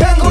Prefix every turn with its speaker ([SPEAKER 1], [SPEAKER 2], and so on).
[SPEAKER 1] 창고